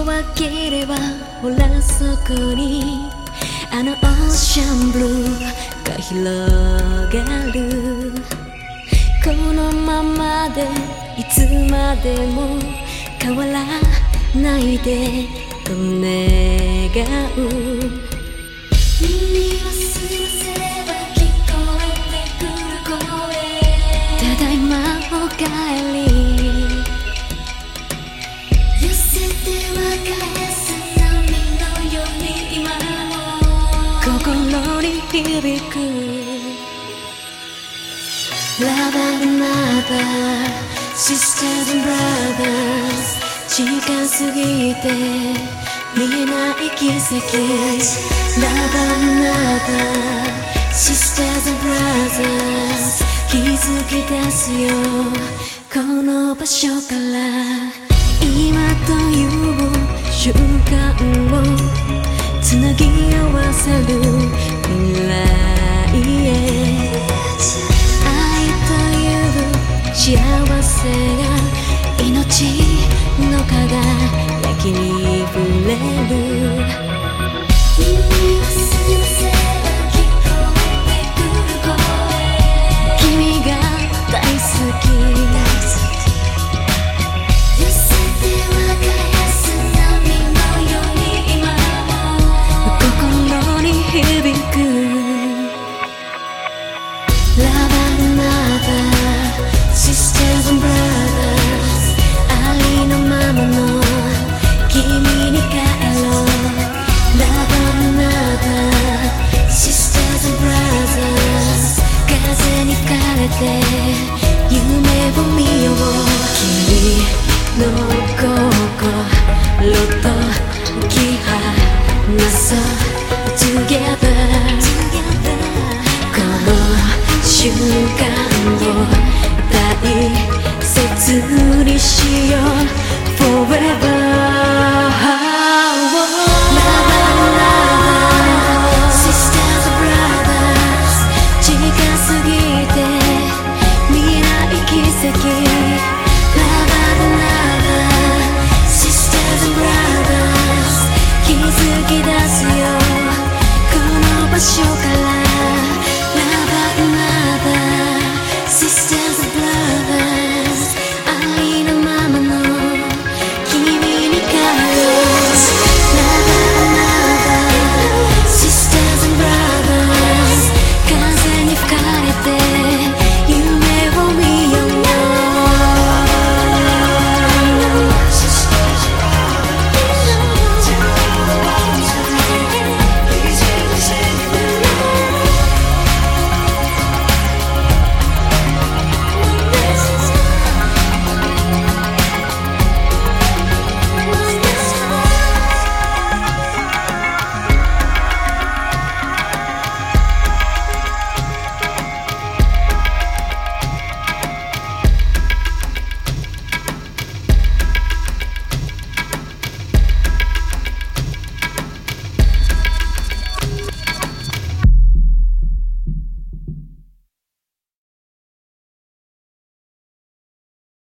を開ければほらそこに。あのオーシャンブルーが広がる。このままでいつまでも変わらないでと願う。耳をすませば聞こえてくる声。ただいまおかえり。響く Love and mother Sisters and brothers 近すぎて見えない奇跡 Love and mother Sisters and brothers 気づき出すよこの場所から今という瞬間をつなぎ合わせる幸せが命の輝きに触れる。間を大切にしよう。Forever